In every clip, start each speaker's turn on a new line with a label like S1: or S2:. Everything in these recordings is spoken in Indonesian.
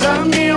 S1: Dame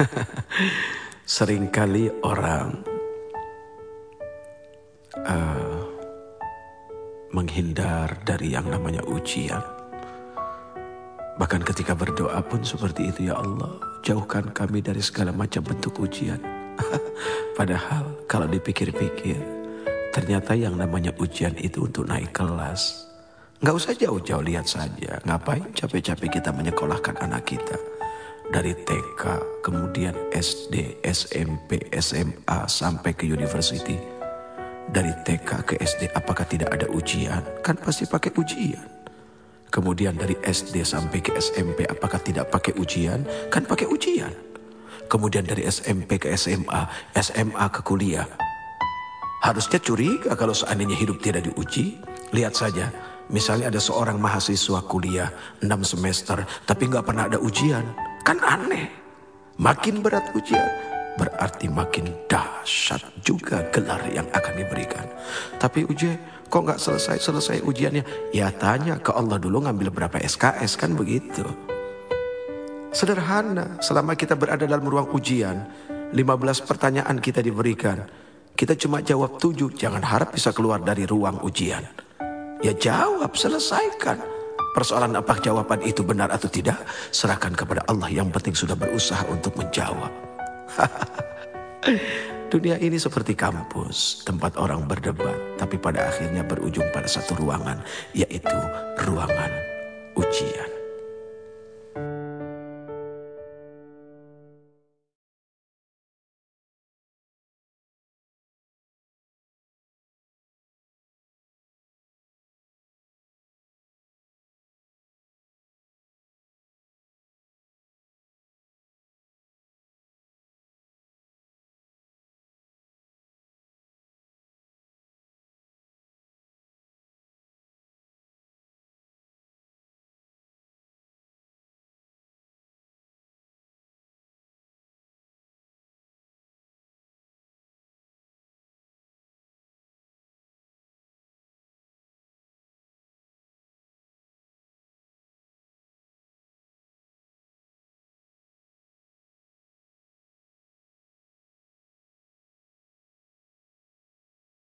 S2: Seringkali orang eh, menghindar dari yang namanya ujian. Bahkan ketika berdoa pun seperti itu ya Allah. Jauhkan kami dari segala macam bentuk ujian. Padahal kalau dipikir-pikir. Ternyata yang namanya ujian itu untuk naik kelas. Nggak usah jauh-jauh lihat saja. Ngapain capek-capek kita menyekolahkan anak kita. Dari TK, kemudian SD, SMP, SMA, sampai ke university. Dari TK ke SD, apakah tidak ada ujian? Kan pasti pakai ujian. Kemudian dari SD sampai ke SMP, apakah tidak pakai ujian? Kan pakai ujian. Kemudian dari SMP ke SMA, SMA ke kuliah. Harusnya curiga kalau seandainya hidup tidak diuji. Lihat saja, misalnya ada seorang mahasiswa kuliah 6 semester, tapi nggak pernah ada ujian. Kan aneh. Makin berat ujian, berarti makin dahsyat juga gelar yang akan diberikan. Tapi ujian, kok nggak selesai-selesai ujiannya? Ya tanya ke Allah dulu ngambil berapa SKS, kan begitu. Sederhana, selama kita berada dalam ruang ujian, 15 pertanyaan kita diberikan. Kita cuma jawab tujuh, jangan harap bisa keluar dari ruang ujian. Ya jawab, selesaikan. Persoalan apa jawaban itu benar atau tidak, serahkan kepada Allah yang penting sudah berusaha untuk menjawab. Dunia ini seperti kampus, tempat orang berdebat, tapi pada akhirnya berujung pada satu ruangan, yaitu ruangan